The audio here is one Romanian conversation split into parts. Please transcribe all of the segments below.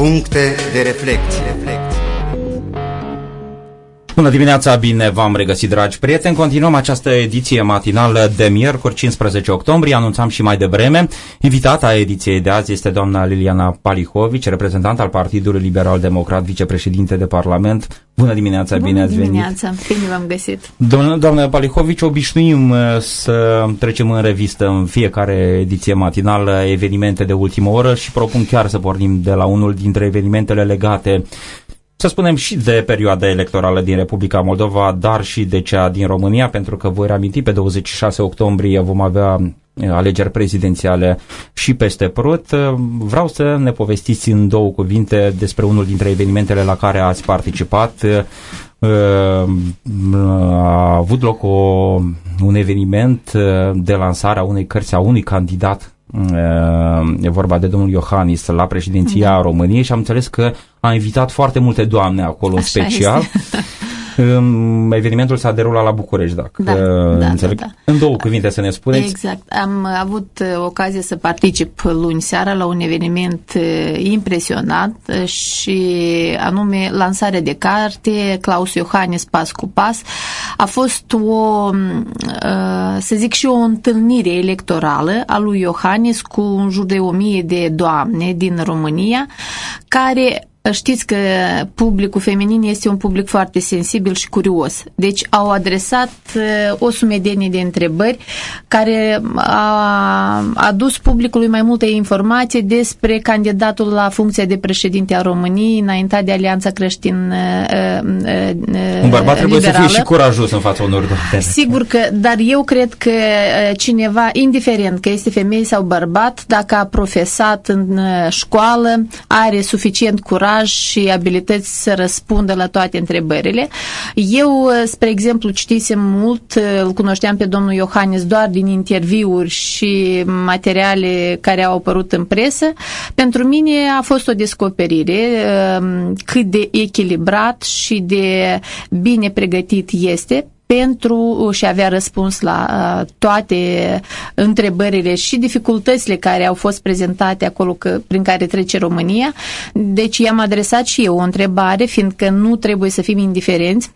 Puncte de reflecție. Bună dimineața, bine v-am regăsit, dragi prieteni. Continuăm această ediție matinală de miercuri, 15 octombrie. Anunțam și mai devreme. Invitata ediției de azi este doamna Liliana Palihovici, reprezentant al Partidului Liberal Democrat, vicepreședinte de Parlament. Bună dimineața, Bună bine ați venit. dimineața, bine v-am găsit. Doamna, doamna Palihovici, obișnuim uh, să trecem în revistă în fiecare ediție matinală evenimente de ultimă oră și propun chiar să pornim de la unul dintre evenimentele legate să spunem și de perioada electorală din Republica Moldova, dar și de cea din România, pentru că voi reaminti, pe 26 octombrie vom avea uh, alegeri prezidențiale și peste Prut. Uh, Vreau să ne povestiți în două cuvinte despre unul dintre evenimentele la care ați participat. Uh, A avut loc o, un eveniment de lansare a unei cărți a unui candidat e vorba de domnul Iohannis la președinția da. României și am înțeles că a invitat foarte multe doamne acolo în Așa special. este. Um, Evenimentul s-a derulat la București, dacă Da, da, înțeleg. da, da. În două cuvinte să ne spuneți. Exact. Am avut uh, ocazie să particip luni seara la un eveniment uh, impresionant uh, și anume lansarea de carte Claus Iohannis Pas cu Pas. A fost o, uh, să zic și o întâlnire electorală a lui Iohannis cu în jur de o mie de doamne din România care Știți că publicul feminin este un public foarte sensibil și curios. Deci au adresat uh, o sumedenie de întrebări care a adus publicului mai multe informații despre candidatul la funcția de președinte a României înaintat de Alianța Creștin uh, uh, Un bărbat trebuie să liberală. fie și curajos în fața unor doamne. Sigur că, dar eu cred că uh, cineva, indiferent că este femeie sau bărbat, dacă a profesat în uh, școală, are suficient curaj și abilități să răspundă la toate întrebările. Eu, uh, spre exemplu, citisem mult, uh, îl cunoșteam pe domnul Iohannis doar din interviuri și materiale care au apărut în presă. Pentru mine a fost o descoperire uh, cât de echilibrat și de bine pregătit este pentru și avea răspuns la uh, toate întrebările și dificultățile care au fost prezentate acolo că, prin care trece România. Deci i-am adresat și eu o întrebare, fiindcă nu trebuie să fim indiferenți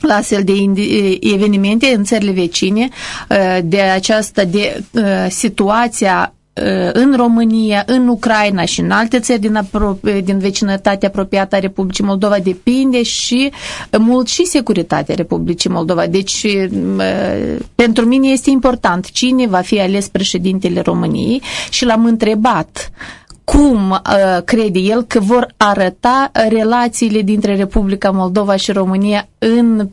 la astfel de indi- evenimente în țările vecine, uh, de această de uh, situația uh, în România, în Ucraina și în alte țări din, apro- din vecinătatea apropiată a Republicii Moldova depinde și uh, mult și securitatea Republicii Moldova. Deci, uh, pentru mine este important cine va fi ales președintele României și l-am întrebat cum uh, crede el că vor arăta relațiile dintre Republica Moldova și România în uh,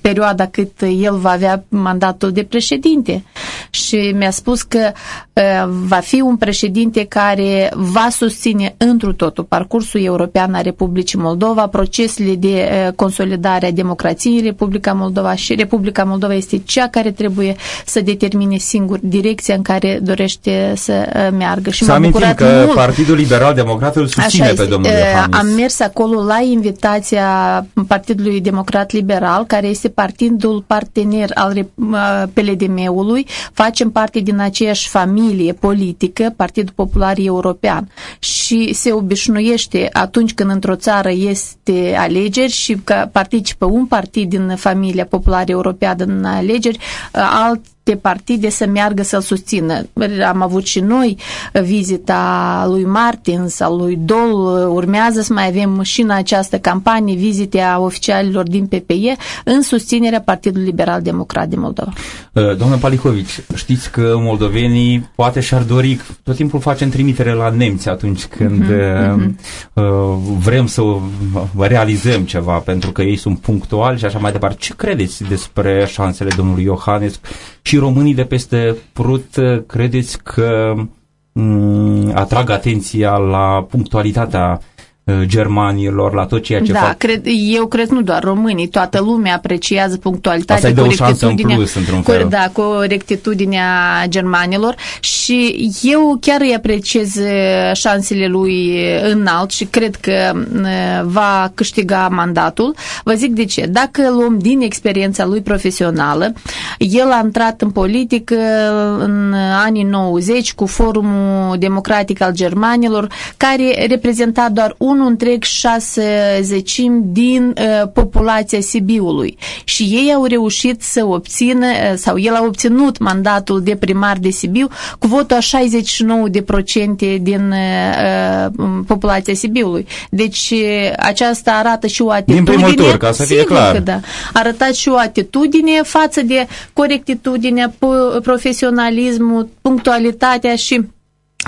perioada cât el va avea mandatul de președinte. Și mi-a spus că uh, va fi un președinte care va susține întru totul parcursul european a Republicii Moldova, procesele de uh, consolidare a democrației în Republica Moldova și Republica Moldova este cea care trebuie să determine singur direcția în care dorește să uh, meargă. Și Să m-a amintim bucurat că mult Partidul Liberal Democrat îl susține Așa pe este. domnul Uh, Iohannis. Am mers acolo la invitația Partidului Democrat Liberal, care este partidul partener al Rep- uh, PLDM-ului. Facem parte din aceeași familie politică, Partidul Popular European. Și se obișnuiește atunci când într-o țară este alegeri și că participă un partid din familia populară europeană în alegeri, uh, alt de partide să meargă să-l susțină. Am avut și noi vizita lui Martins, a lui Dol, urmează să mai avem și în această campanie vizite a oficialilor din PPE în susținerea Partidului Liberal Democrat din Moldova. Uh, Doamnă Palihovici, știți că moldovenii poate și-ar dori, tot timpul facem trimitere la nemți atunci când Mhm, uh, uh, vrem să uh, realizăm ceva, pentru că ei sunt punctuali și așa mai departe. Ce credeți despre șansele domnului Iohannes și românii de peste Prut? uh, Credeți că um, atrag atenția la punctualitatea germanilor, la tot ceea ce da, fac. Cred, eu cred nu doar românii, toată lumea apreciază punctualitatea, Asta corectitudinea, plus, într-un fel. Da, corectitudinea germanilor și eu chiar îi apreciez șansele lui înalt și cred că va câștiga mandatul. Vă zic de ce. Dacă luăm din experiența lui profesională, el a intrat în politică în anii 90 cu Forumul Democratic al Germanilor, care reprezenta doar unul întreg șase zecimi din uh, populația Sibiului. Și ei au reușit să obțină, uh, sau el a obținut mandatul de primar de Sibiu cu votul a 69% din uh, populația Sibiului. Deci uh, aceasta arată și o atitudine. Din primul tur, ca să fie clar. Că da. Arătat și o atitudine față de corectitudinea, profesionalismul, punctualitatea și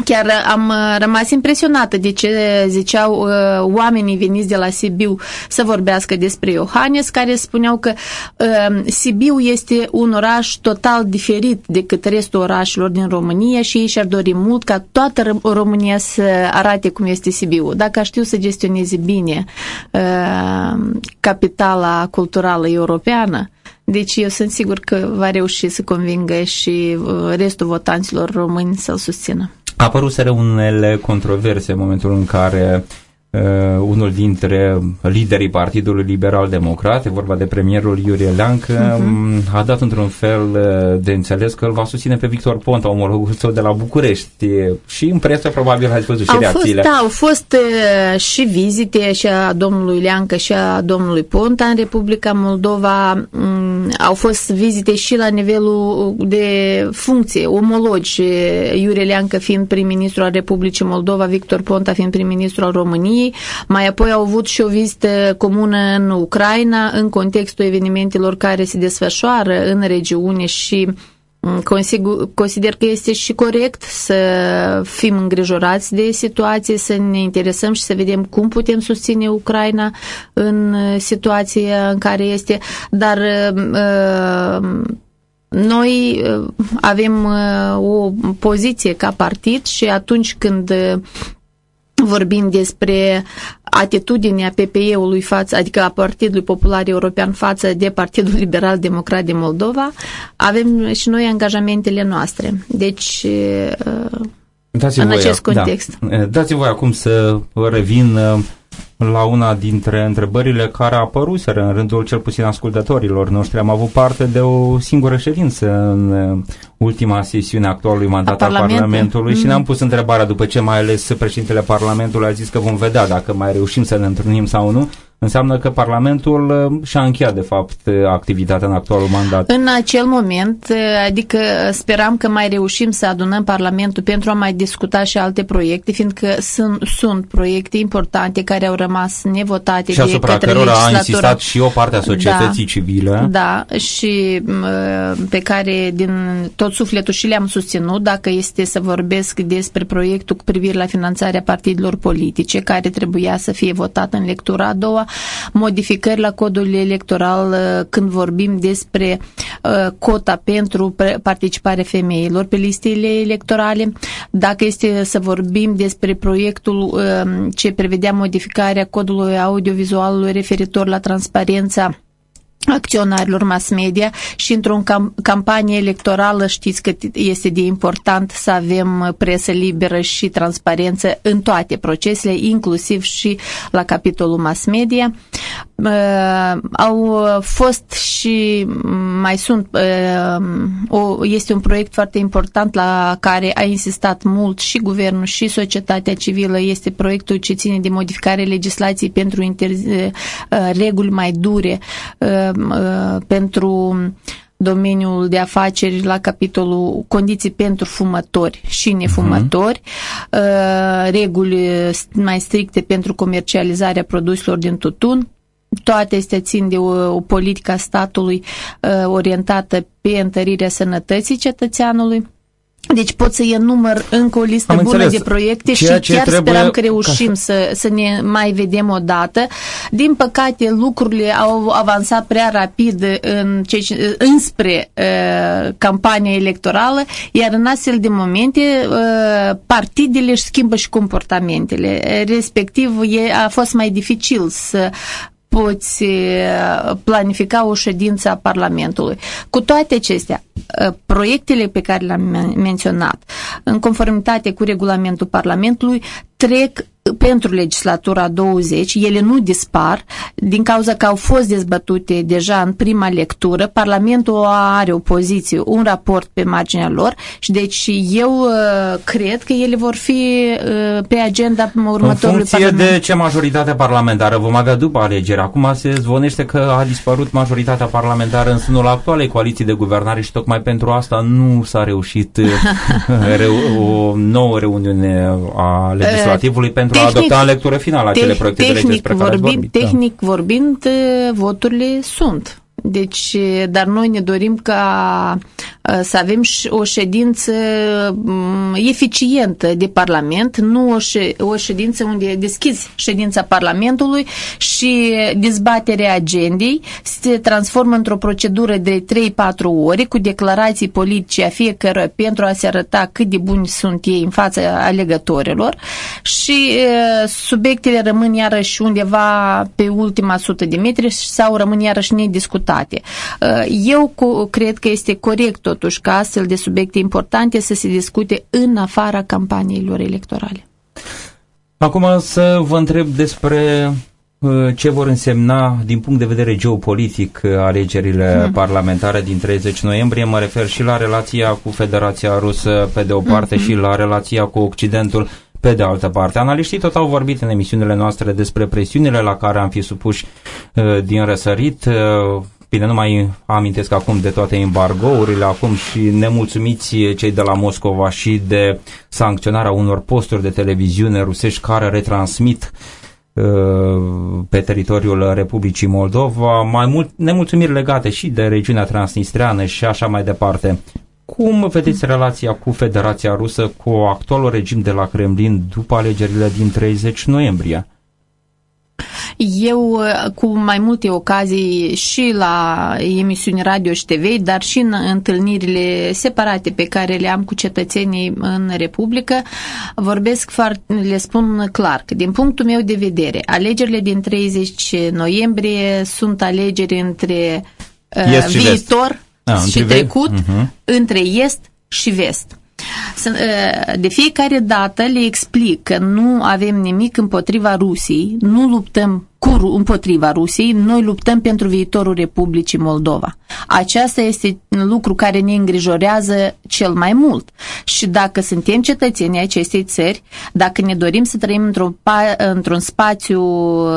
Chiar am uh, rămas impresionată de ce ziceau uh, oamenii veniți de la Sibiu să vorbească despre Iohannes, care spuneau că uh, Sibiu este un oraș total diferit decât restul orașelor din România și ei și-ar dori mult ca toată România să arate cum este Sibiu. Dacă știu să gestioneze bine uh, capitala culturală europeană, deci eu sunt sigur că va reuși să convingă și uh, restul votanților români să-l susțină. A apărut unele controverse în momentul în care uh, unul dintre liderii Partidului Liberal Democrat, vorba de premierul Iurie Leancă, uh-huh. a dat într-un fel uh, de înțeles că îl va susține pe Victor Ponta, omologul său de la București. Și în presă probabil ați văzut și au reacțiile. Fost, da, au fost uh, și vizite și a domnului Leancă și a domnului Ponta în Republica Moldova. Um, au fost vizite și la nivelul de funcție, omologi, Iurie Leancă fiind prim-ministru al Republicii Moldova, Victor Ponta fiind prim-ministru al României României, mai apoi au avut și o vizită comună în Ucraina în contextul evenimentelor care se desfășoară în regiune și mm, Consider că este și corect să fim îngrijorați de situație, să ne interesăm și să vedem cum putem susține Ucraina în situația în care este, dar uh, noi uh, avem uh, o poziție ca partid și atunci când vorbim despre atitudinea PPE-ului față, adică a Partidului Popular European față de Partidul Liberal Democrat de Moldova, avem și noi angajamentele noastre. Deci, dați în acest da. context. Da. Dați-mi voi acum să revin la una dintre întrebările care a apărut în rândul cel puțin ascultătorilor noștri. Am avut parte de o singură ședință în uh, ultima sesiune actualului mandat al Parlamentului mm. și ne-am pus întrebarea după ce mai ales președintele Parlamentului a zis că vom vedea dacă mai reușim să ne întâlnim sau nu înseamnă că Parlamentul uh, și-a încheiat, de fapt, uh, activitatea în actualul mandat. În acel moment, uh, adică speram că mai reușim să adunăm Parlamentul pentru a mai discuta și alte proiecte, fiindcă sunt, sunt proiecte importante care au rămas nevotate și de asupra către cărora a insistat și o parte a societății da, civile. Da, și pe care din tot sufletul și le-am susținut, dacă este să vorbesc despre proiectul cu privire la finanțarea partidelor politice, care trebuia să fie votat în lectura a doua, modificări la codul electoral uh, când vorbim despre uh, cota pentru participare femeilor pe listele electorale, dacă este să vorbim despre proiectul uh, ce prevedea modificarea codului audiovizualului referitor la transparența acționarilor mass media și într-o cam- campanie electorală știți că este de important să avem presă liberă și transparență în toate procesele, inclusiv și la capitolul mass media. Uh, au fost și mai sunt, uh, o, este un proiect foarte important la care a insistat mult și guvernul și societatea civilă, este proiectul ce ține de modificare legislației pentru inter, uh, reguli mai dure uh, Uh, pentru domeniul de afaceri la capitolul condiții pentru fumători și nefumători, uh-huh. reguli mai stricte pentru comercializarea produselor din tutun, toate astea țin de o, o politică a statului uh, orientată pe întărirea sănătății cetățeanului Deci pot să enumăr încă o listă Am bună înțeles. de proiecte Ceea și ce chiar trebuie speram că reușim ca- să, să ne mai vedem o dată. Din păcate, lucrurile au avansat prea rapid în ce, înspre uh, campania electorală, iar în astfel de momente uh, partidele își schimbă și comportamentele. Respectiv, e, a fost mai dificil să poți uh, planifica o ședință a Parlamentului. Cu toate acestea, uh, proiectele pe care le-am men- menționat, în conformitate cu regulamentul Parlamentului, trec pentru legislatura 20, ele nu dispar, din cauza că au fost dezbătute deja în prima lectură, Parlamentul are o poziție, un raport pe marginea lor și deci eu uh, cred că ele vor fi uh, pe agenda În următorului funcție Parlament. de ce majoritate parlamentară vom avea după alegeri. Acum se zvonește că a dispărut majoritatea parlamentară în sânul actualei coaliții de guvernare și tocmai pentru asta nu s-a reușit uh, reu- o nouă reuniune a legislativului pentru a tehnic- adopta în lectură finală acele Teh- proiecte de lege tehnic despre care ați vorbind, vorbit. Da. Tehnic vorbind, eh, voturile sunt. Deci, eh, dar noi ne dorim ca eh, să avem și o ședință mm, eficientă de Parlament, nu o, șe, o ședință unde deschizi ședința Parlamentului și dezbaterea agendei se transformă într-o procedură de 3-4 ore cu declarații politice a fiecăruia pentru a se arăta cât de buni sunt ei în fața alegătorilor și e, subiectele rămân iarăși undeva pe ultima sută de metri sau rămân iarăși nediscutate. E, Eu cu, cred că este corect totuși ca astfel de subiecte importante să se discute în afara campaniilor electorale. Acum să vă întreb despre uh, ce vor însemna din punct de vedere geopolitic uh, alegerile Hmm. parlamentare din 30 noiembrie. Mă refer și la relația cu Federația Rusă pe de o parte Mhm. și la relația cu Occidentul pe de altă parte. Analiștii tot au vorbit în emisiunile noastre despre presiunile la care am fi supuși uh, din răsărit. Uh, Bine, nu mai amintesc acum de toate embargourile, acum și nemulțumiți cei de la Moscova și de sancționarea unor posturi de televiziune rusești care retransmit uh, pe teritoriul Republicii Moldova, mai mult nemulțumiri legate și de regiunea transnistreană și așa mai departe. Cum vedeți relația cu Federația Rusă, cu actualul regim de la Kremlin după alegerile din 30 noiembrie? Eu, cu mai multe ocazii și la emisiuni radio și TV, dar și în întâlnirile separate pe care le am cu cetățenii în Republică, vorbesc foarte, le spun clar că din punctul meu de vedere, alegerile din 30 noiembrie sunt alegeri între uh, Est și vest. viitor Ah, și între ve- trecut, Mhm. între est și vest. Să- De fiecare dată le explic că nu avem nimic împotriva Rusiei, nu luptăm cu, Ru- împotriva Rusiei, noi luptăm pentru viitorul Republicii Moldova. Aceasta este un lucru care ne îngrijorează cel mai mult. Și dacă suntem cetățenii acestei țări, dacă ne dorim să trăim într-un, pa- într-un spațiu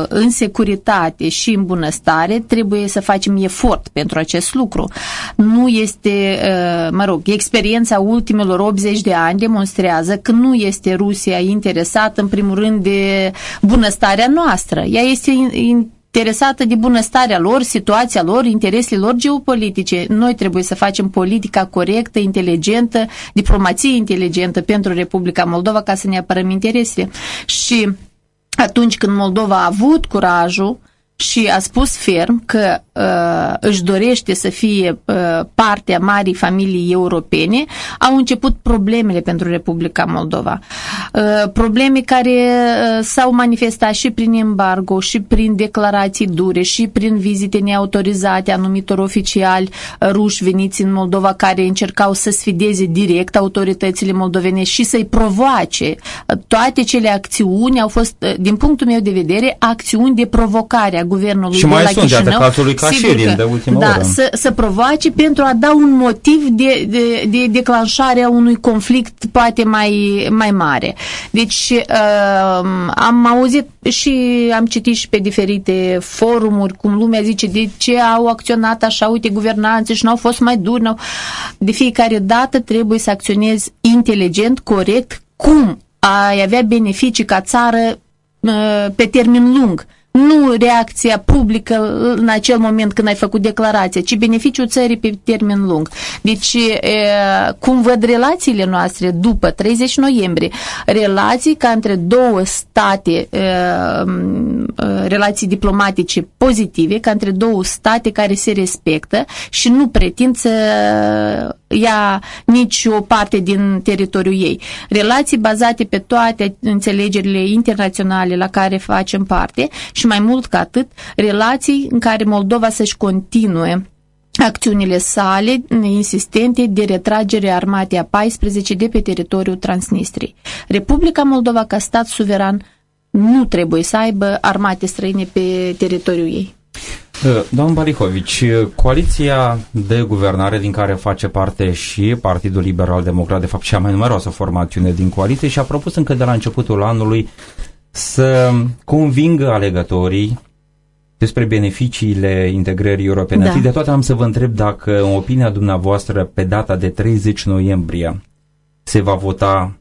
în securitate și în bunăstare, trebuie să facem efort pentru acest lucru. Nu este, uh, mă rog, experiența ultimelor 80 de ani demonstrează că nu este Rusia interesată în primul rând de bunăstarea noastră. Ea este in- interesată de bunăstarea lor, situația lor, interesele lor geopolitice. Noi trebuie să facem politica corectă, inteligentă, diplomație inteligentă pentru Republica Moldova ca să ne apărăm interesele. Și atunci când Moldova a avut curajul și a spus ferm că uh, își dorește să fie uh, parte a marii familii europene, au început problemele pentru Republica Moldova. Uh, probleme care uh, s-au manifestat și prin embargo, și prin declarații dure, și prin vizite neautorizate a anumitor oficiali uh, ruși veniți în Moldova care încercau să sfideze direct autoritățile moldovene și să-i provoace. Uh, Toate cele acțiuni au fost, uh, din punctul meu de vedere, acțiuni de provocare a guvernului Și de mai la sunt, iată, Chișinău. Cazul lui Sigur Cașerin că- de ultimă da, oră. Să, să provoace pentru a da un motiv de, de, de declanșare a unui conflict poate mai, mai mare. Deci uh, am auzit și am citit și pe diferite forumuri cum lumea zice de ce au acționat așa, uite, guvernanții și n-au fost mai duri. N-au... De fiecare dată trebuie să acționezi inteligent, corect, cum ai avea beneficii ca țară uh, pe termen lung nu reacția publică în acel moment când ai făcut declarația, ci beneficiul țării pe termen lung. Deci, cum văd relațiile noastre după 30 noiembrie, relații ca între două state, relații diplomatice pozitive, ca între două state care se respectă și nu pretind să ia nici o parte din teritoriul ei. Relații bazate pe toate înțelegerile internaționale la care facem parte și mai mult ca atât, relații în care Moldova să-și continue acțiunile sale insistente de retragere armatei a 14 de pe teritoriul Transnistriei. Republica Moldova, ca stat suveran, nu trebuie să aibă armate străine pe teritoriul ei. Uh, domnul Barihovici, uh, coaliția de guvernare din care face parte și Partidul Liberal Democrat, de fapt cea mai numeroasă formațiune din coaliție, și-a propus încă de la începutul anului să convingă alegătorii despre beneficiile integrării europene. Da. de toate am să vă întreb dacă, în opinia dumneavoastră, pe data de 30 noiembrie se va vota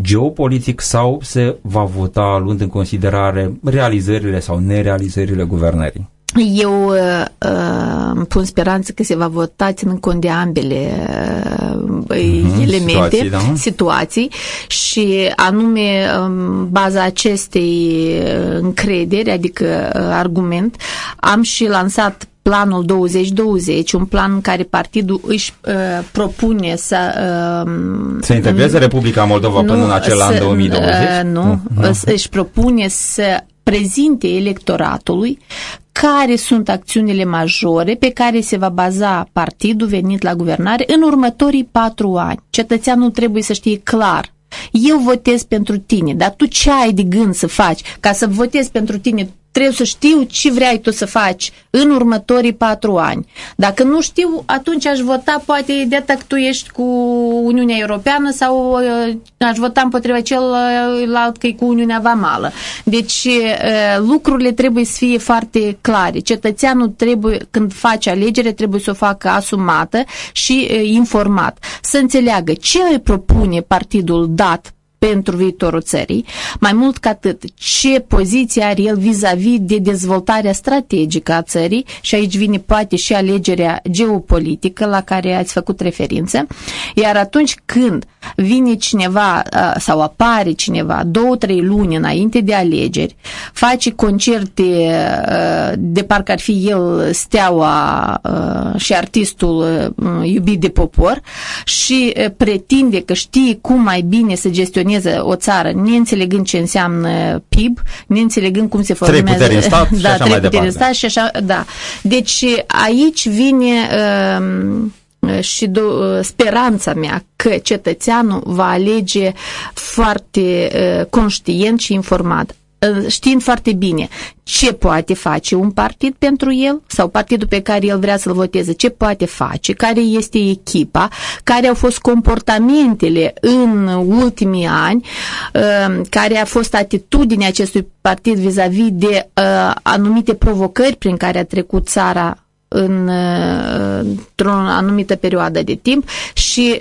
geopolitic sau se va vota luând în considerare realizările sau nerealizările guvernării? Eu uh, uh, îmi pun speranță că se va vota ținând cont de ambele uh, elemente, situații, da? situații și anume um, baza acestei uh, încrederi, adică uh, argument, am și lansat planul 2020, un plan în care partidul își uh, propune să... Uh, să integreze în, Republica Moldova nu, până în acel să, an 2020? Uh, nu, uh-huh. își propune să prezinte electoratului care sunt acțiunile majore pe care se va baza partidul venit la guvernare în următorii patru ani. Cetățeanul trebuie să știe clar eu votez pentru tine, dar tu ce ai de gând să faci ca să votez pentru tine trebuie să știu ce vrei tu să faci în următorii patru ani. Dacă nu știu, atunci aș vota poate de că tu ești cu Uniunea Europeană sau uh, aș vota împotriva celălalt că e cu Uniunea Vamală. Deci uh, lucrurile trebuie să fie foarte clare. Cetățeanul trebuie, când face alegere, trebuie să o facă asumată și uh, informat. Să înțeleagă ce îi propune partidul dat pentru viitorul țării, mai mult ca atât, ce poziție are el vis-a-vis -vis de dezvoltarea strategică a țării și aici vine poate și alegerea geopolitică la care ați făcut referință, iar atunci când vine cineva sau apare cineva două, trei luni înainte de alegeri, face concerte de parcă ar fi el steaua și artistul iubit de popor și pretinde că știe cum mai bine să gestioneze gestioneze o țară, neînțelegând ce înseamnă PIB, neînțelegând cum se formează... Trei puteri în stat da, și așa mai departe. În stat și așa, da. Deci aici vine... Uh, și do- speranța mea că cetățeanul va alege foarte uh, conștient și informat știind foarte bine. Ce poate face un partid pentru el sau partidul pe care el vrea să-l voteze, ce poate face, care este echipa, care au fost comportamentele în ultimii ani, uh, care a fost atitudinea acestui partid vis-a-vis -vis de uh, anumite provocări prin care a trecut țara în, uh, într-o anumită perioadă de timp? Și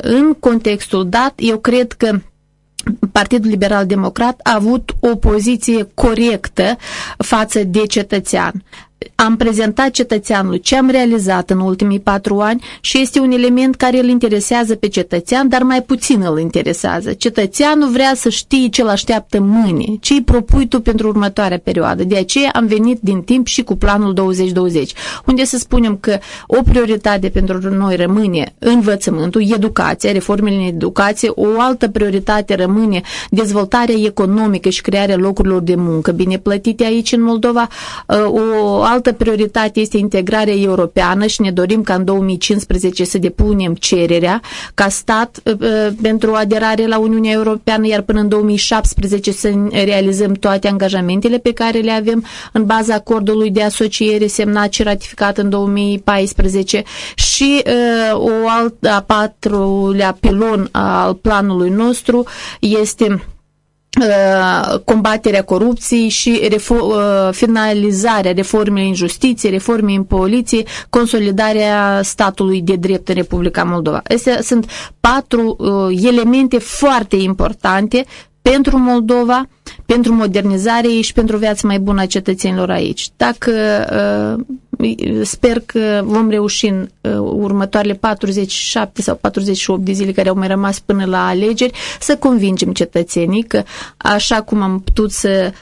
în contextul dat, eu cred că Partidul Liberal Democrat a avut o poziție corectă față de cetățean am prezentat cetățeanului ce am realizat în ultimii patru ani și este un element care îl interesează pe cetățean, dar mai puțin îl interesează. Cetățeanul vrea să știe ce îl așteaptă mâine, ce îi propui tu pentru următoarea perioadă. De aceea am venit din timp și cu planul 2020, unde să spunem că o prioritate pentru noi rămâne învățământul, educația, reformele în educație, o altă prioritate rămâne dezvoltarea economică și crearea locurilor de muncă bine plătite aici în Moldova, o altă prioritate este integrarea europeană și ne dorim ca în 2015 să depunem cererea ca stat uh, uh, pentru aderare la Uniunea Europeană, iar până în 2017 să realizăm toate angajamentele pe care le avem în baza acordului de asociere semnat și ratificat în 2014 și uh, o altă, a patrulea pilon al planului nostru este Uh, combaterea corupției și refo- uh, finalizarea reformei în justiție, reformei în poliție, consolidarea statului de drept în Republica Moldova. Astea sunt patru uh, elemente foarte importante pentru Moldova, pentru modernizare și pentru o viață mai bună a cetățenilor aici. Dacă sper că vom reuși în următoarele 47 sau 48 de zile care au mai rămas până la alegeri să convingem cetățenii că așa cum am putut să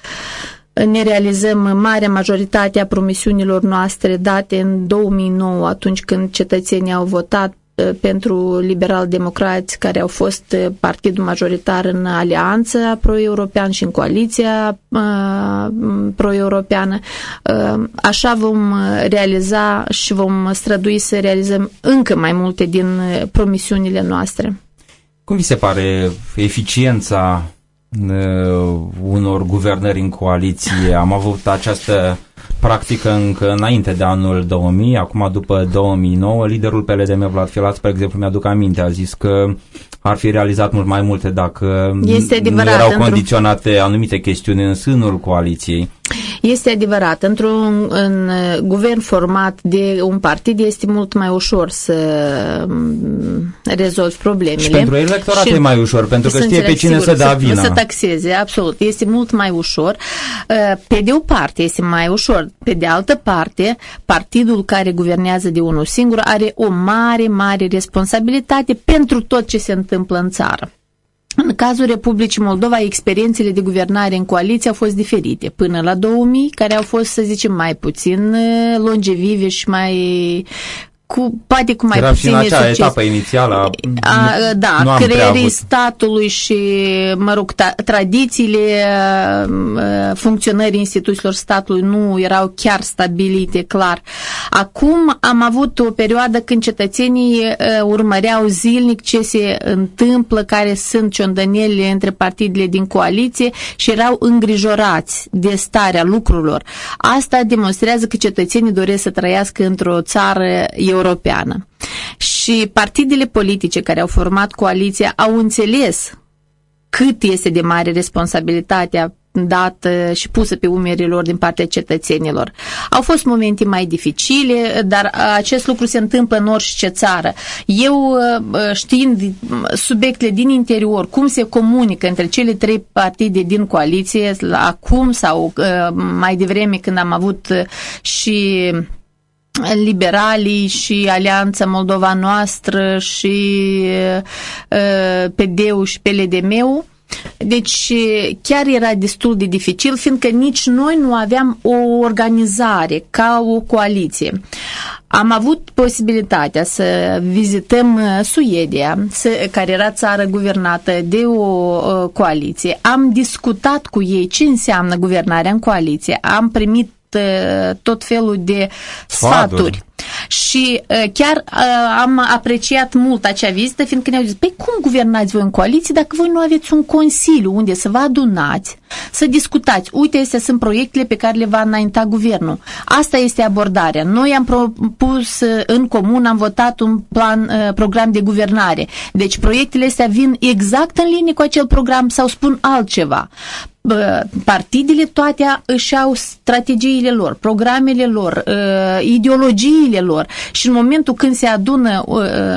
ne realizăm marea majoritate a promisiunilor noastre date în 2009, atunci când cetățenii au votat uh, pentru liberal-democrați care au fost uh, partidul majoritar în alianța pro-european și în coaliția uh, pro-europeană. Uh, așa vom realiza și vom strădui să realizăm încă mai multe din promisiunile noastre. Cum vi se pare eficiența Uh, unor guvernări în coaliție. Am avut această practică încă înainte de anul 2000, acum după 2009, liderul PLDM Vlad Filat, spre exemplu, mi-aduc aminte, a zis că ar fi realizat mult mai multe dacă este nu erau condiționate anumite chestiuni în sânul coaliției. Este adevărat, într-un în guvern format de un partid este mult mai ușor să mm, rezolvi problemele. Și pentru electorat e mai ușor, pentru că știe pe cine sigur, să dea vina. Să taxeze, absolut. Este mult mai ușor. Uh, pe de o parte este mai ușor, pe de altă parte, partidul care guvernează de unul singur are o mare, mare responsabilitate pentru tot ce se întâmplă în țară. În cazul Republicii Moldova, experiențele de guvernare în coaliție au fost diferite. Până la 2000, care au fost, să zicem, mai puțin uh, longevive și mai cu, poate cu mai Era puțin și în acea succes. etapă inițială a, a, Da, nu creierii statului și, mă rog, ta, tradițiile funcționării instituțiilor statului nu erau chiar stabilite, clar. Acum am avut o perioadă când cetățenii urmăreau zilnic ce se întâmplă, care sunt ciondănelile între partidele din coaliție și erau îngrijorați de starea lucrurilor. Asta demonstrează că cetățenii doresc să trăiască într-o țară europeană. Și partidele politice care au format coaliția au înțeles cât este de mare responsabilitatea dată și pusă pe umerii lor din partea cetățenilor. Au fost momente mai dificile, dar acest lucru se întâmplă în orice țară. Eu, știind subiectele din interior, cum se comunică între cele trei partide din coaliție, acum sau mai devreme când am avut și liberalii și Alianța Moldova Noastră și uh, PD-ul și PLDM-ul. Deci chiar era destul de dificil, fiindcă nici noi nu aveam o organizare ca o coaliție. Am avut posibilitatea să vizităm Suedia, care era țară guvernată de o coaliție. Am discutat cu ei ce înseamnă guvernarea în coaliție. Am primit tot felul de sfaturi. Și uh, chiar uh, am apreciat mult acea vizită, fiindcă ne-au zis, păi cum guvernați voi în coaliție dacă voi nu aveți un consiliu unde să vă adunați, să discutați. Uite, astea sunt proiectele pe care le va înainta guvernul. Asta este abordarea. Noi am propus uh, în comun, am votat un plan, program de guvernare. Deci proiectele astea vin exact în linie cu acel program sau spun altceva partidele toate își au strategiile lor, programele lor, ideologiile lor și în momentul când se adună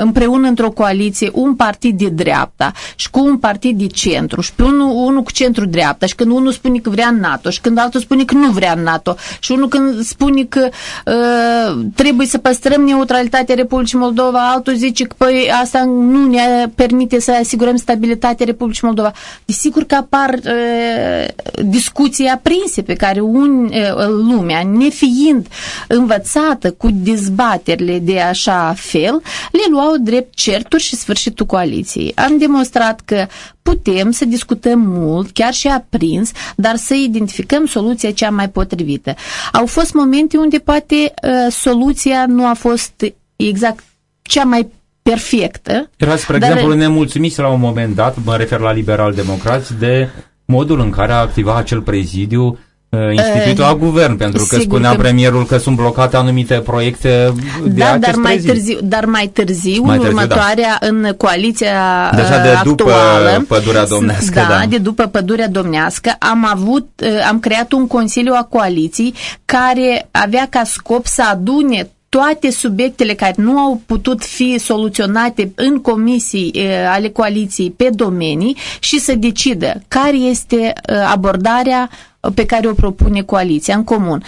împreună într-o coaliție un partid de dreapta și cu un partid de centru și pe unul, unul cu centru-dreapta și când unul spune că vrea NATO și când altul spune că nu vrea NATO și unul când spune că uh, trebuie să păstrăm neutralitatea Republicii Moldova, altul zice că păi, asta nu ne permite să asigurăm stabilitatea Republicii Moldova. Desigur că apar uh, discuții aprinse pe care un, lumea, nefiind învățată cu dezbaterile de așa fel, le luau drept certuri și sfârșitul coaliției. Am demonstrat că putem să discutăm mult, chiar și aprins, dar să identificăm soluția cea mai potrivită. Au fost momente unde poate soluția nu a fost exact cea mai perfectă. Era, spre dar... exemplu, nemulțumiți la un moment dat, mă refer la liberal-democrați, de modul în care a activat acel prezidiu uh, instituitul a guvern, pentru că spunea că... premierul că sunt blocate anumite proiecte de da, dar mai, târziu, dar mai târziu, mai târziu următoarea da. în coaliția Deja de actuală, după pădurea domnească. Da, da, de după pădurea domnească, am avut, uh, am creat un consiliu a coaliției care avea ca scop să adune toate subiectele care nu au putut fi soluționate în comisii ale coaliției pe domenii și să decidă care este abordarea pe care o propune coaliția în comun.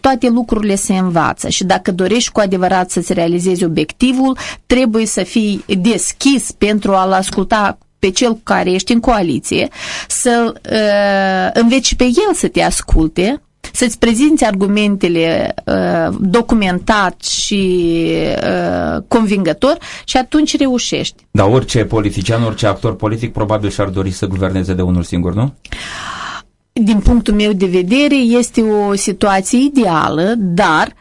Toate lucrurile se învață și dacă dorești cu adevărat să-ți realizezi obiectivul, trebuie să fii deschis pentru a-l asculta pe cel cu care ești în coaliție, să uh, înveți pe el să te asculte, să-ți prezinți argumentele uh, documentat și uh, convingător și atunci reușești. Dar orice politician, orice actor politic probabil și-ar dori să guverneze de unul singur, nu? Din punctul meu de vedere, este o situație ideală, dar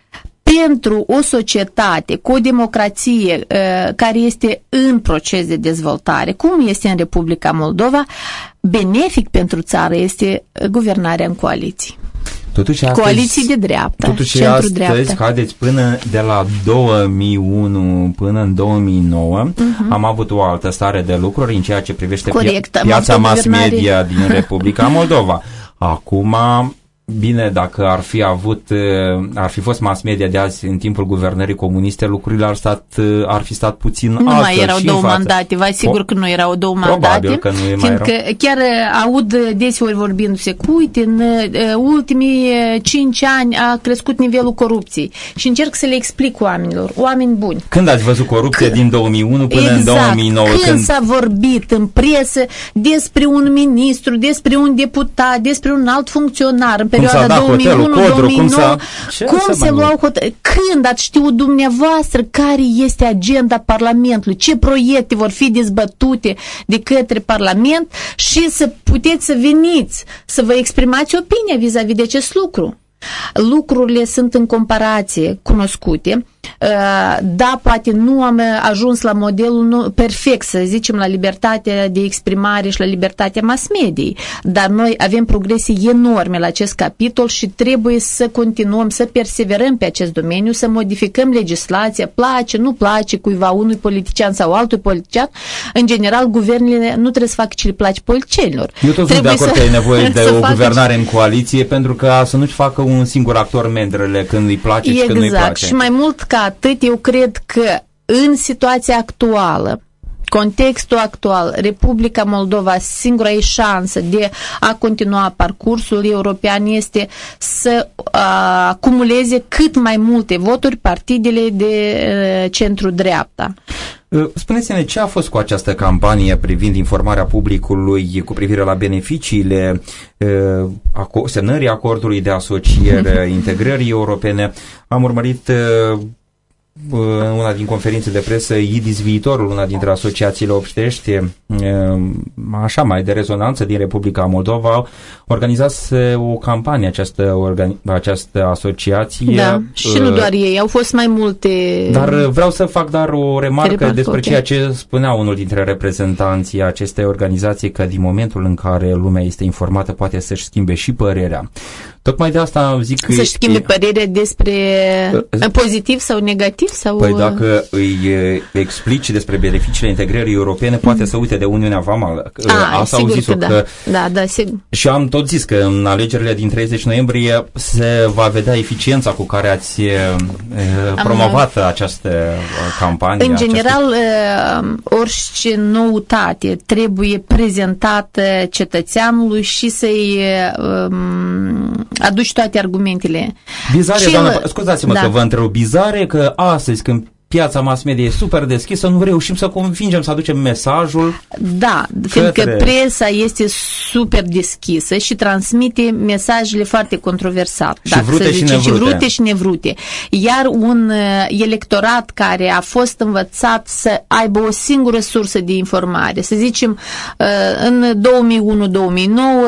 pentru o societate cu o democrație uh, care este în proces de dezvoltare, cum este în Republica Moldova, benefic pentru țară este guvernarea în coaliții. Totuși astăzi, Coaliții de dreapta, Totuși centru astăzi, dreapta. haideți, până de la 2001 până în 2009, uh-huh. Mhm. am avut o altă stare de lucruri în ceea ce privește Corect, piața mass media din Republica Moldova. Acum Bine, dacă ar fi avut, ar fi fost mass media de azi în timpul guvernării comuniste, lucrurile ar, stat, ar fi stat puțin Nu mai erau două mandate, vă asigur că nu erau două mandate. că nu e mai erau. chiar aud deseori vorbindu-se cu, uite, în ultimii cinci ani a crescut nivelul corupției și încerc să le explic oamenilor, oameni buni. Când ați văzut corupție din 2001 până exact, în 2009? Când, când s-a vorbit în presă despre un ministru, despre un deputat, despre un alt funcționar în perioada 2001-2009, cum, s-a, cum se luau hotărâri, când ați știut dumneavoastră care este agenda Parlamentului, ce proiecte vor fi dezbătute de către Parlament? Și să puteți să veniți, să vă exprimați opinia vis-a-vis de acest lucru. Lucrurile sunt în comparație cunoscute, Uh, da, poate nu am ajuns la modelul perfect, să zicem, la libertatea de exprimare și la libertatea mass mediei, dar noi avem progresii enorme la acest capitol și trebuie să continuăm să perseverăm pe acest domeniu, să modificăm legislația, place, nu place cuiva unui politician sau altui politician. În general, guvernele nu trebuie să facă ce le place politicienilor. Eu tot sunt de acord să, că e nevoie de o guvernare în coaliție pentru că să nu-și facă un singur actor mendrele când îi place exact. și când nu-i exact. place. Și mai mult ca atât, eu cred că în situația actuală, contextul actual, Republica Moldova, singura ei șansă de a continua parcursul european este să a, acumuleze cât mai multe voturi partidele de a, centru-dreapta. Spuneți-ne ce a fost cu această campanie privind informarea publicului cu privire la beneficiile semnării acordului de asociere integrării europene. Am urmărit în una din conferințe de presă IDIS Viitorul, una dintre asociațiile obștești, așa mai de rezonanță din Republica Moldova, organizase o campanie această, organi- această asociație. Da, și nu doar ei, au fost mai multe Dar vreau să fac dar o remarcă despre ceea ce spunea unul dintre reprezentanții acestei organizații, că din momentul în care lumea este informată poate să-și schimbe și părerea. Tocmai de asta zic că... Să-și schimbe e... părerea despre pozitiv sau negativ? Sau... Păi dacă îi explici despre beneficiile integrării europene, poate să uite de Uniunea Vamală. A, Asta sigur au zis că, da. că da. Da, sigur. Și am tot zis că în alegerile din 30 noiembrie se va vedea eficiența cu care ați am, promovat această campanie. În general, această... orice noutate trebuie prezentată cetățeanului și să-i um, aduci toate argumentele. Bizare, și doamnă, scuzați-mă da. că vă întreb, bizare că astăzi când piața mass media e super deschisă, nu reușim să convingem, să aducem mesajul. Da, fiindcă presa este super deschisă și transmite mesajele foarte controversate. Și vrute să zice, și nevrute. Și vrute și nevrute. Iar un uh, electorat care a fost învățat să aibă o singură sursă de informare, să zicem uh, în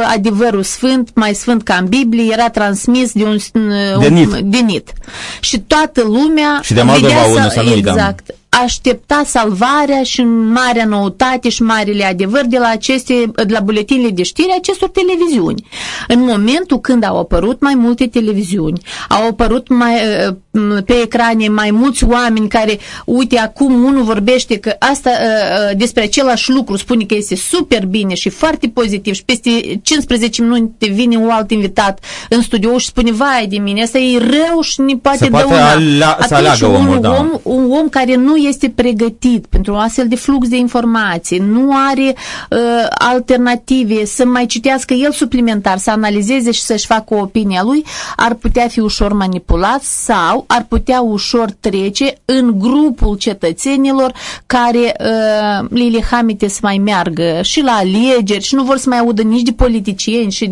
2001-2009, adevărul sfânt, mai sfânt ca în Biblie, era transmis de un, uh, de, nit. de nit. Și toată lumea și de Moldova 1, să nu exact, aștepta salvarea și marea noutate și marele adevăr de la aceste, de la buletinile de știri acestor televiziuni. În momentul când au apărut mai multe televiziuni, au apărut mai, uh, pe ecrane mai mulți oameni care, uite, acum unul vorbește că asta uh, despre același lucru, spune că este super bine și foarte pozitiv și peste 15 minute vine un alt invitat în studio și spune, vai de mine, asta e rău și ne poate Se poate dăuna. alea- să Atunci aleagă omul, un, da. om, un om care nu este pregătit pentru un astfel de flux de informații, nu are uh, alternative, să mai citească el suplimentar, să analizeze și să-și facă o opinie a lui, ar putea fi ușor manipulat sau ar putea ușor trece în grupul cetățenilor care uh, li le hamite să mai meargă și la alegeri și nu vor să mai audă nici de politicieni și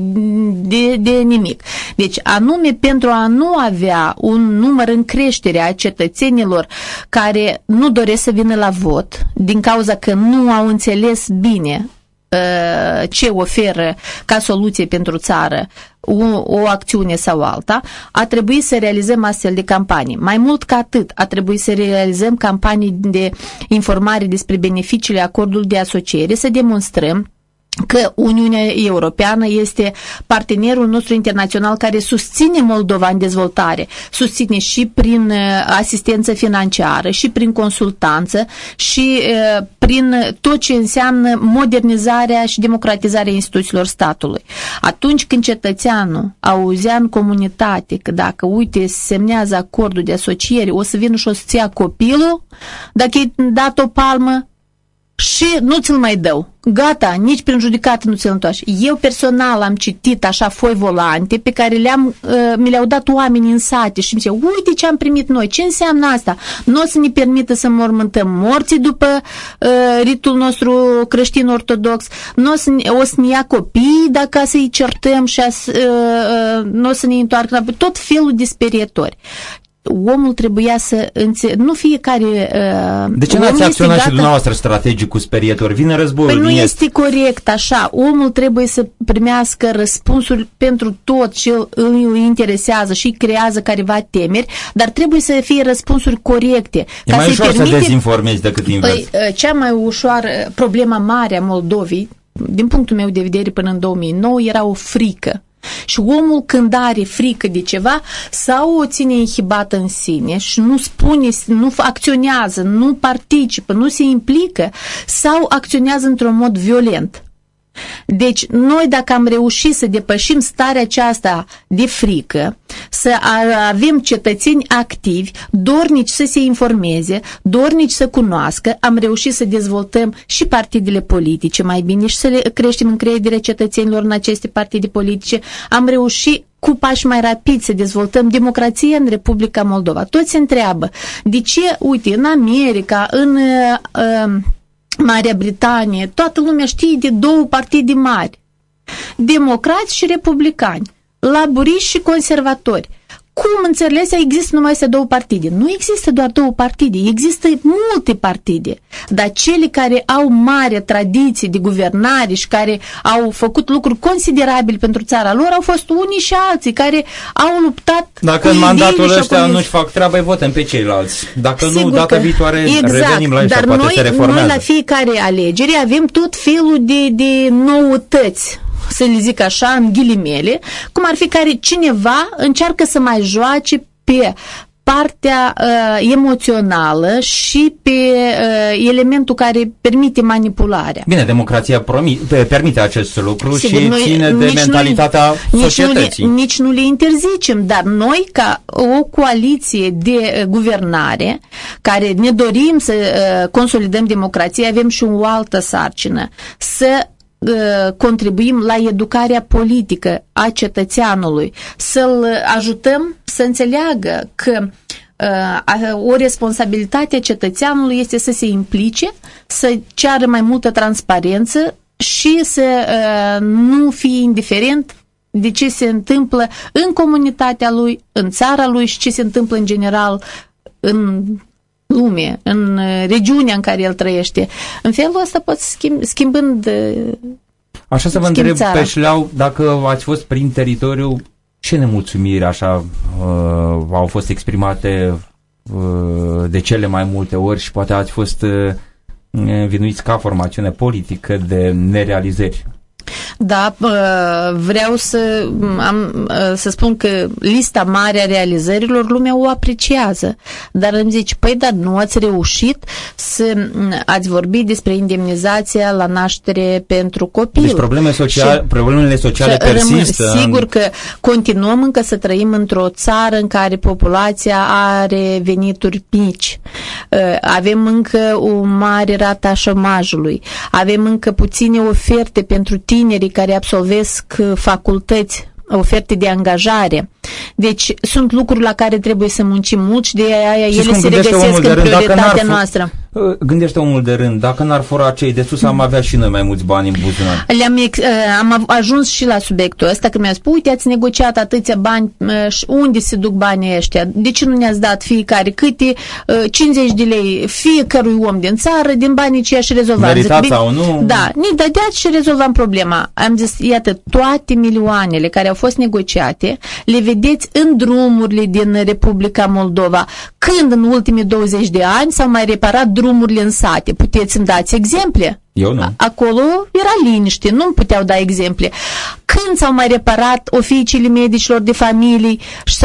de, de nimic. Deci, anume pentru a nu avea un număr în creștere a cetățenilor care nu doresc să vină la vot din cauza că nu au înțeles bine uh, ce oferă ca soluție pentru țară o, o acțiune sau alta, a trebuit să realizăm astfel de campanii. Mai mult ca atât, a trebuit să realizăm campanii de informare despre beneficiile acordului de asociere, să demonstrăm că Uniunea Europeană este partenerul nostru internațional care susține Moldova în dezvoltare, susține și prin uh, asistență financiară, și prin consultanță, și uh, prin tot ce înseamnă modernizarea și democratizarea instituțiilor statului. Atunci când cetățeanul auzea în comunitate că dacă, uite, se semnează acordul de asociere, o să vină și o să-ți ia copilul, dacă i dat o palmă, și nu ți-l mai dau. Gata, nici prin judecată nu ți-l întoarce. Eu personal am citit așa foi volante pe care le-am, uh, mi le-au dat oamenii în sate și mi zice, uite ce am primit noi, ce înseamnă asta? Nu o să ne permită să mormântăm morții după uh, ritul nostru creștin ortodox, nu o să, ne, o să ne ia copii dacă să-i certăm și a, uh, uh, nu o să ne întoarcă înapoi. Tot felul de sperietori omul trebuia să înțe- nu fiecare uh, De ce om n-ați este acționat și gata- dumneavoastră strategic cu sperietori? Vine războiul Păi nu din est. este corect așa. Omul trebuie să primească răspunsuri pentru tot ce îl, îl interesează și creează careva temeri, dar trebuie să fie răspunsuri corecte. E mai ușor să dezinformezi decât invers. Păi, uh, cea mai ușoară problema mare a Moldovei, din punctul meu de vedere până în 2009, era o frică. Și omul când are frică de ceva, sau o ține inhibată în sine și nu spune, nu acționează, nu participă, nu se implică, sau acționează într-un mod violent. Deci, noi dacă am reușit să depășim starea aceasta de frică, să avem cetățeni activi, dornici să se informeze, dornici să cunoască, am reușit să dezvoltăm și partidele politice mai bine și să le creștem încrederea cetățenilor în aceste partide politice, am reușit cu pași mai rapizi să dezvoltăm democrație în Republica Moldova. Toți se întreabă, de ce, uite, în America, în... Uh, uh, Marea Britanie, toată lumea știe de două partide mari, democrați și republicani, laburiști și conservatori. Cum în țările astea există numai astea două partide? Nu există doar două partide, există multe partide. Dar cele care au mare tradiție de guvernare și care au făcut lucruri considerabile pentru țara lor au fost unii și alții care au luptat Dacă cu în mandatul ideile și ăștia cu nu-și fac treaba, îi votăm pe ceilalți. Dacă nu, Sigur data că- viitoare exact, revenim la ăștia, dar poate noi, se reformează. noi la fiecare alegere avem tot felul de, de noutăți să le zic așa, în ghilimele, cum ar fi care cineva încearcă să mai joace pe partea uh, emoțională și pe uh, elementul care permite manipularea. Bine, democrația promi- pe- permite acest lucru Sigur, și noi ține de nici mentalitatea nu, le- societății. Nici nu, le, nici nu le interzicem, dar noi, ca o coaliție de uh, guvernare, care ne dorim să uh, consolidăm democrația, avem și o altă sarcină, să uh, contribuim la educarea politică a cetățeanului, să-l ajutăm să înțeleagă că uh, o responsabilitate a cetățeanului este să se implice, să ceară mai multă transparență și să uh, nu fie indiferent de ce se întâmplă în comunitatea lui, în țara lui și ce se întâmplă în general în lume, în uh, regiunea în care el trăiește. În felul ăsta poți schimb, schimbând uh, Așa să vă schimb întreb țara. pe șleau, dacă ați fost prin teritoriu, ce nemulțumiri așa uh, au fost exprimate uh, de cele mai multe ori și poate ați fost uh, învinuiți ca formațiune politică de nerealizări. Da, vreau să, am, să spun că lista mare a realizărilor lumea o apreciază, dar îmi zici, păi dar nu ați reușit să ați vorbit despre indemnizația la naștere pentru copil. Deci probleme sociale, problemele sociale persistă. Rămân, sigur că continuăm încă să trăim într-o țară în care populația are venituri mici. Avem încă o mare rată a șomajului. Avem încă puține oferte pentru tinerii care absolvesc uh, facultăți oferte de angajare. Deci sunt lucruri la care trebuie să muncim mult și de aia ele se regăsesc în prioritatea noastră. Uh, gândește omul de rând, dacă n-ar fura cei de sus, am avea și noi mai mulți bani în buzunar. Le-am, uh, am ajuns și la subiectul ăsta, că mi-a spus, uite, ați negociat atâția bani, uh, unde se duc banii ăștia? De ce nu ne-ați dat fiecare câte 50 de lei fiecărui om din țară, din banii ce și rezolvam? Meritat sau nu? Da, ne dădeați și rezolvam problema. Am zis, iată, toate milioanele care au fost negociate, le vedeți în drumurile din Republica Moldova. Când în ultimii 20 de ani s-au mai reparat drumurile în sate? Puteți să-mi dați exemple? Eu nu. Acolo era liniște, nu puteau da exemple. Când s-au mai reparat oficiile medicilor de familie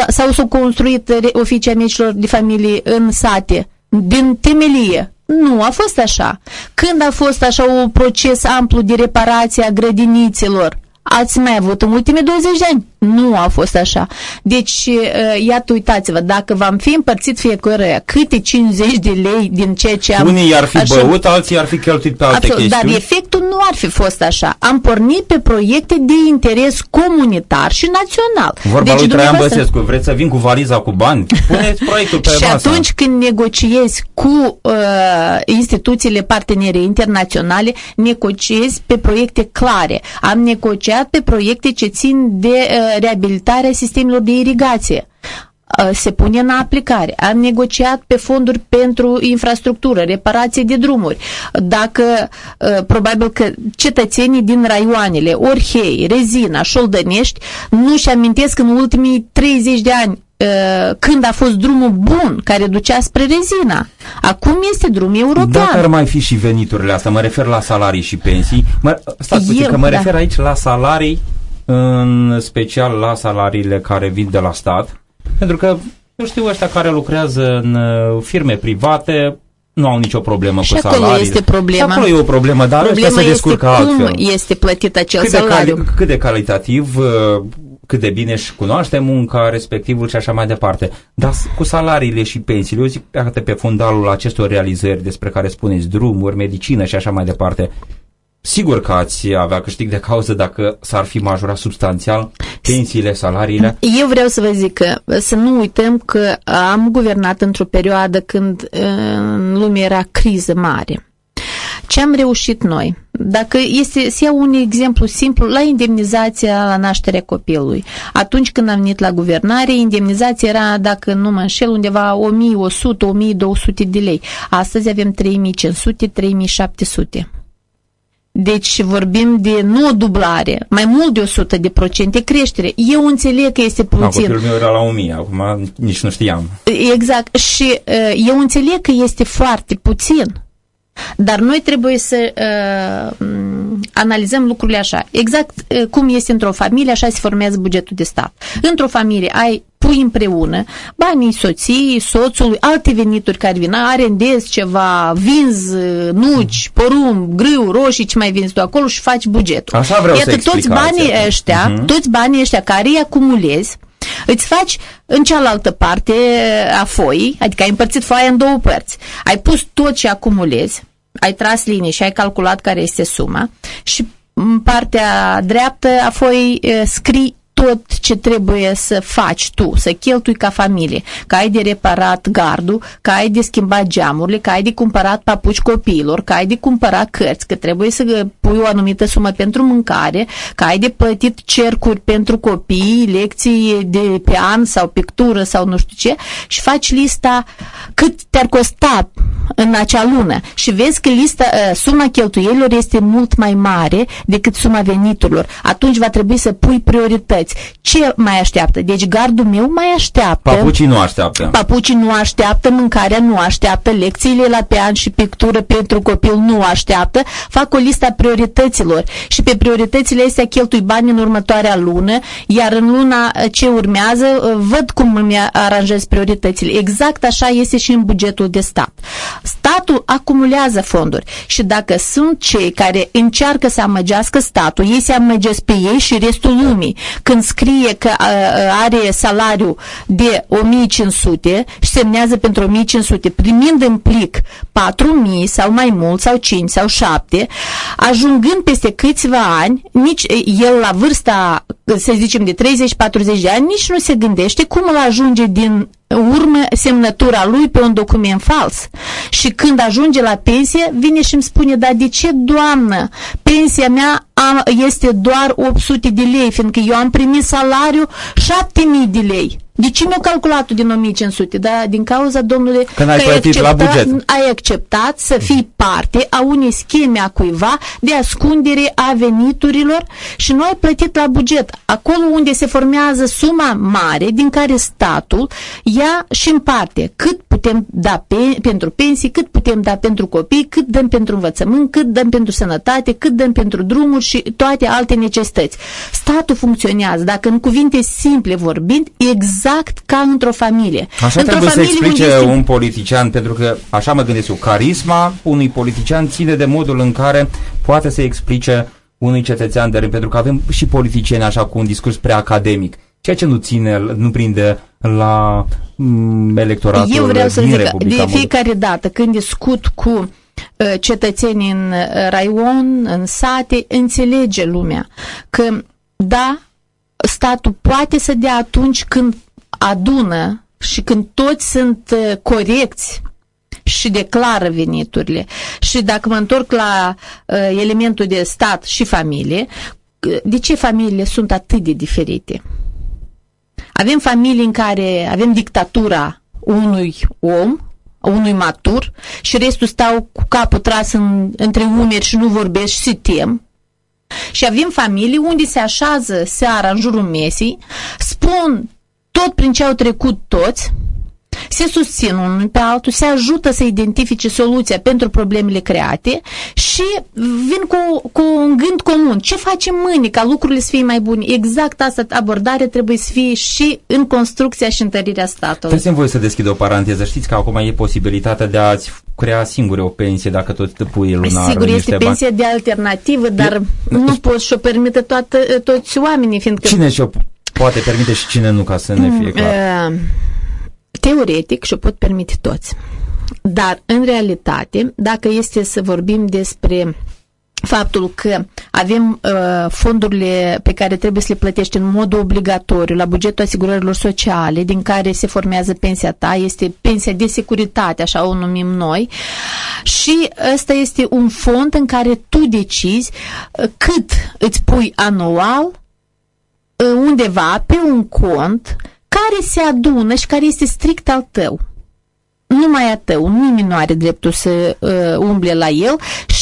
sau s-au construit oficii medicilor de familie în sate? Din temelie. Nu a fost așa. Când a fost așa un proces amplu de reparație a grădinițelor? Ați mai avut în ultimii 20 de ani? Nu a fost așa. Deci, iată, uitați-vă, dacă v-am fi împărțit fiecare câte 50 de lei din ceea ce am... Unii ar fi așa, băut, alții ar fi cheltuit pe alte absolut, chestiuni. Dar efectul nu ar fi fost așa. Am pornit pe proiecte de interes comunitar și național. Vorba deci, lui Traian Băsescu, vreți să vin cu valiza cu bani? Puneți proiectul pe Și masă. atunci când negociezi cu uh, instituțiile partenere internaționale, negociezi pe proiecte clare. Am negociat pe proiecte ce țin de uh, reabilitarea sistemelor de irigație se pune în aplicare. Am negociat pe fonduri pentru infrastructură, reparație de drumuri. Dacă, probabil că cetățenii din raioanele Orhei, Rezina, Șoldănești nu-și amintesc în ultimii 30 de ani când a fost drumul bun care ducea spre rezina. Acum este drum european. Dacă ar mai fi și veniturile astea, mă refer la salarii și pensii, mă, stați puțin, Eu, că mă da. refer aici la salarii în special la salariile care vin de la stat, pentru că eu știu ăștia care lucrează în uh, firme private, nu au nicio problemă și cu salariile. acolo este problema. Și acolo e o problemă, dar problema ăștia se descurcă este altfel. cum este plătit acel cât salariu. De cali- cât de calitativ, uh, cât de bine își cunoaște munca respectivul și așa mai departe. Dar cu salariile și pensiile, eu zic, iată pe fundalul acestor realizări despre care spuneți, drumuri, medicină și așa mai departe, Sigur că ați avea câștig de cauză dacă s-ar fi majorat substanțial pensiile, salariile. Eu vreau să vă zic că să nu uităm că am guvernat într-o perioadă când în lume era criză mare. Ce am reușit noi? Dacă este, să iau un exemplu simplu, la indemnizația la nașterea copilului. Atunci când am venit la guvernare, indemnizația era, dacă nu mă înșel, undeva 1100-1200 de lei. Astăzi avem 3500-3700. Deci vorbim de nu o dublare, mai mult de 100 de procente creștere. Eu înțeleg că este puțin. Da, copilul meu era la 1000, acum nici nu știam. Exact. Și uh, eu înțeleg că este foarte puțin. Dar noi trebuie să uh, analizăm lucrurile așa. Exact uh, cum este într-o familie, așa se formează bugetul de stat. Într-o familie ai pui împreună banii soției, soțului, alte venituri care vin, arendezi ceva, vinzi uh, nuci, porumb, grâu, roșii, ce mai vinzi tu acolo și faci bugetul. Așa vreau Iată, să toți banii ăștia, uh-huh. toți banii ăștia care îi acumulezi, îți faci în cealaltă parte a foii, adică ai împărțit foaia în două părți. Ai pus tot ce acumulezi, ai tras linii și ai calculat care este suma și în partea dreaptă a foi scrii tot ce trebuie să faci tu, să cheltui ca familie, că ai de reparat gardul, că ai de schimbat geamurile, că ai de cumpărat papuci copiilor, că ai de cumpărat cărți, că trebuie să pui o anumită sumă pentru mâncare, că ai de plătit cercuri pentru copii, lecții de pe an sau pictură sau nu știu ce și faci lista cât te-ar costa în acea lună și vezi că lista, ă, suma cheltuielilor este mult mai mare decât suma veniturilor. Atunci va trebui să pui priorități toți. Ce mai așteaptă? Deci gardul meu mai așteaptă. Papucii nu așteaptă. Papucii nu așteaptă, mâncarea nu așteaptă, lecțiile la pian și pictură pentru copil nu așteaptă. Fac o listă a priorităților și pe prioritățile astea cheltui bani în următoarea lună, iar în luna ce urmează văd cum îmi aranjez prioritățile. Exact așa este și în bugetul de stat. Statul acumulează fonduri și dacă sunt cei care încearcă să amăgească statul, ei se amăgesc pe ei și restul lumii. Când scrie că are salariu de 1500 și semnează pentru 1500, primind în plic 4000 sau mai mult, sau 5 sau 7, ajungând peste câțiva ani, nici el la vârsta, să zicem, de 30-40 de ani, nici nu se gândește cum îl ajunge din urmă semnătura lui pe un document fals. Și când ajunge la pensie, vine și îmi spune, dar de ce, doamnă, pensia mea este doar 800 de lei, fiindcă eu am primit salariu 7000 de lei. De ce mi-au calculat din 1500? Da, din cauza, domnule, Când ai că plătit accepta, la buget. ai acceptat să fii parte a unei scheme a cuiva de ascundere a veniturilor și nu ai plătit la buget. Acolo unde se formează suma mare din care statul ia și împarte cât putem da pe, pentru pensii, cât putem da pentru copii, cât dăm pentru învățământ, cât dăm pentru sănătate, cât dăm pentru drumuri și toate alte necesități. Statul funcționează, dacă în cuvinte simple vorbind, exact ca într-o familie. Așa într-o trebuie să familie unde explice este- un politician, pentru că așa mă gândesc eu, carisma unui politician ține de modul în care poate să explice unui cetățean de rând, pentru că avem și politicieni așa cu un discurs prea academic, ceea ce nu ține, nu prinde la mm, electoratul Eu vreau să din zic că Republica de Moldova. fiecare dată când discut cu uh, cetățenii în uh, raion, în sate, înțelege lumea că da, statul poate să dea atunci când adună și când toți sunt uh, corecți și declară veniturile. Și dacă mă întorc la uh, elementul de stat și familie, uh, de ce familiile sunt atât de diferite? Avem familii în care avem dictatura unui om, unui matur și restul stau cu capul tras în, între umeri și nu vorbesc și se tem. Și avem familii unde se așează seara în jurul mesii, spun tot prin ce au trecut toți, se susțin unul pe altul, se ajută să identifice soluția pentru problemele create și vin cu, cu un gând comun. Ce facem mâine ca lucrurile să fie mai bune? Exact asta abordare trebuie să fie și în construcția și întărirea statului. Dați-mi voie să deschid o paranteză. Știți că acum e posibilitatea de a-ți crea singure o pensie dacă tot te pui lunar Sigur, niște este bani. pensia de alternativă, dar nu pot și-o permite toată, toți oamenii, fiindcă... Cine și-o poate permite și cine nu, ca să ne fie clar. Uh, teoretic și-o pot permite toți. Dar, în realitate, dacă este să vorbim despre faptul că avem uh, fondurile pe care trebuie să le plătești în mod obligatoriu la bugetul asigurărilor sociale, din care se formează pensia ta, este pensia de securitate, așa o numim noi, și ăsta este un fond în care tu decizi uh, cât îți pui anual uh, undeva pe un cont care se adună și care este strict al tău. Numai a tău, nimeni nu are dreptul să uh, umble la el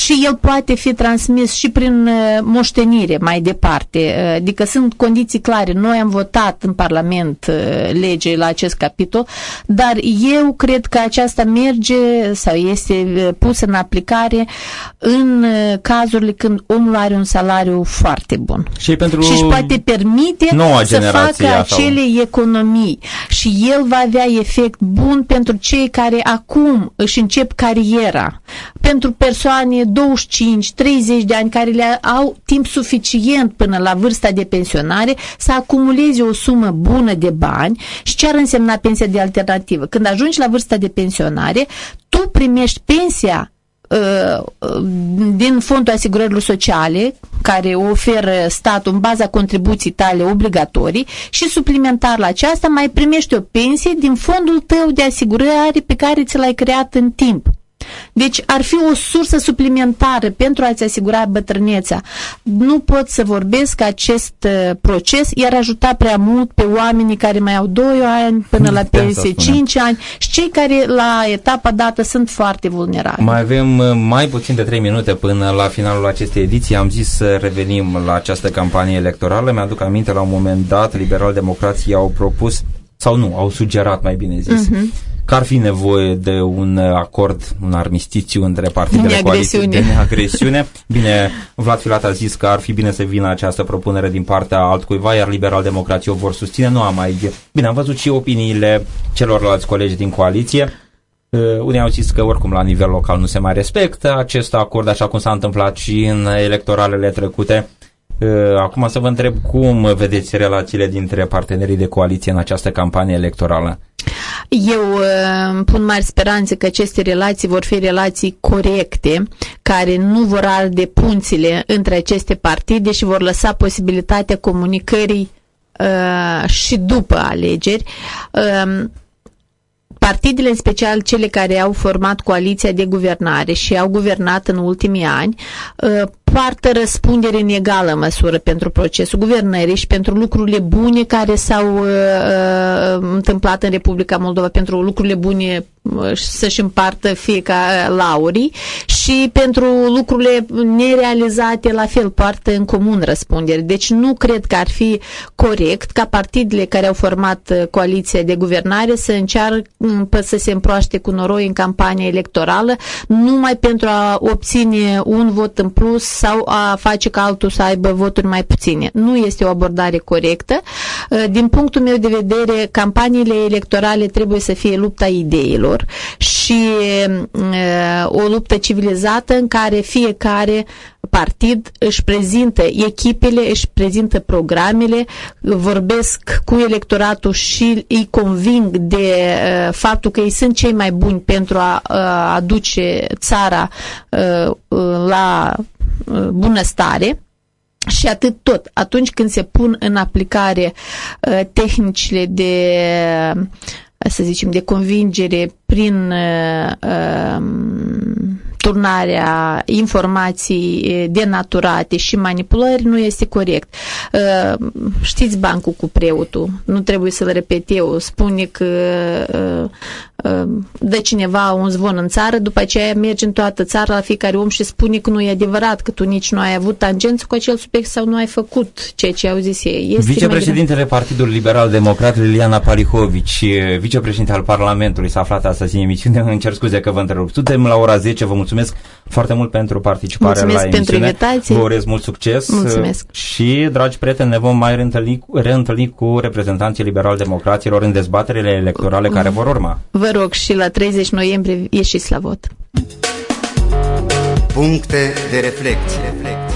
și el poate fi transmis și prin uh, moștenire mai departe. Uh, adică sunt condiții clare. Noi am votat în Parlament uh, lege la acest capitol, dar eu cred că aceasta merge sau este uh, pusă în aplicare în uh, cazurile când omul are un salariu foarte bun Și pentru și își poate permite noua să generație facă sau- acele economii și el va avea efect bun pentru cei care acum își încep cariera, pentru persoane 25-30 de ani care le au timp suficient până la vârsta de pensionare să acumuleze o sumă bună de bani și ce ar însemna pensia de alternativă. Când ajungi la vârsta de pensionare, tu primești pensia uh, din fondul asigurărilor sociale care o oferă statul în baza contribuții tale obligatorii și suplimentar la aceasta mai primești o pensie din fondul tău de asigurare pe care ți l-ai creat în timp. Deci ar fi o sursă suplimentară pentru a-ți asigura bătrânețea. Nu pot să vorbesc că acest uh, proces i-ar ajuta prea mult pe oamenii care mai au 2 ani până la pensie, 5 ani și cei care la etapa dată sunt foarte vulnerabili. Mai avem uh, mai puțin de 3 minute până la finalul acestei ediții. Am zis să revenim la această campanie electorală. Mi-aduc aminte la un moment dat, liberal-democrații au propus sau nu, au sugerat mai bine zis, uh-huh că ar fi nevoie de un acord, un armistițiu între partidele coaliției de neagresiune. Bine, Vlad Filat a zis că ar fi bine să vină această propunere din partea altcuiva, iar liberal-democrații o vor susține. Nu am mai... Bine, am văzut și opiniile celorlalți colegi din coaliție. Uh, unii au zis că oricum la nivel local nu se mai respectă acest acord, așa cum s-a întâmplat și în electoralele trecute. Uh, acum să vă întreb cum vedeți relațiile dintre partenerii de coaliție în această campanie electorală. Eu uh, pun mari speranțe că aceste relații vor fi relații corecte, care nu vor arde punțile între aceste partide și vor lăsa posibilitatea comunicării uh, și după alegeri. Uh, partidele, în special cele care au format coaliția de guvernare și au guvernat în ultimii ani, uh, poartă răspundere în egală măsură pentru procesul guvernării și pentru lucrurile bune care s-au uh, uh, întâmplat în Republica Moldova, pentru lucrurile bune uh, să-și împartă fiecare laurii și pentru lucrurile nerealizate la fel poartă în comun răspundere. Deci nu cred că ar fi corect ca partidele care au format uh, coaliția de guvernare să încearcă să se împroaște cu noroi în campania electorală numai pentru a obține un vot în plus sau a face ca altul să aibă voturi mai puține. Nu este o abordare corectă. Uh, din punctul meu de vedere, campaniile electorale trebuie să fie lupta ideilor și uh, o luptă civilizată în care fiecare partid își prezintă echipele, își prezintă programele, vorbesc cu electoratul și îi conving de uh, faptul că ei sunt cei mai buni pentru a uh, aduce țara uh, la Uh, bunăstare și atât tot. Atunci când se pun în aplicare uh, tehnicile de să zicem, de convingere prin uh, um, turnarea informații denaturate și manipulări nu este corect. Știți bancul cu preotul, nu trebuie să-l repet eu, spune că dă cineva un zvon în țară, după aceea merge în toată țara la fiecare om și spune că nu e adevărat, că tu nici nu ai avut tangență cu acel subiect sau nu ai făcut ceea ce au zis ei. Este Vicepreședintele Partidului Liberal Democrat, Liliana Palihovici, vicepreședinte al Parlamentului, s-a aflat astăzi în emisiune, îmi cer scuze că vă întrerup. Suntem la ora 10, vă mulțumesc foarte mult pentru participare mulțumesc la emisiune. pentru invitație. Vă urez mult succes. Mulțumesc. Și, dragi prieteni, ne vom mai reîntâlni, reîntâlni cu reprezentanții liberal-democraților în dezbaterile electorale care vor urma. Vă rog și la 30 noiembrie ieșiți la vot. Puncte de reflecție. reflecție.